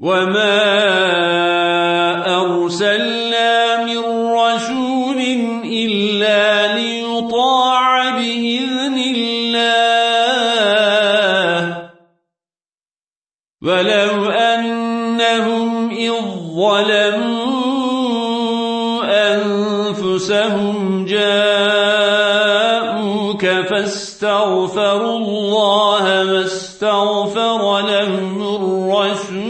وما أرسلنا من رسول إلا ليطاع بإذن الله ولو أنهم إذ ظلموا أنفسهم جاءوك فاستغفروا الله ما استغفر لهم الرسول